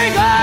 Wake up!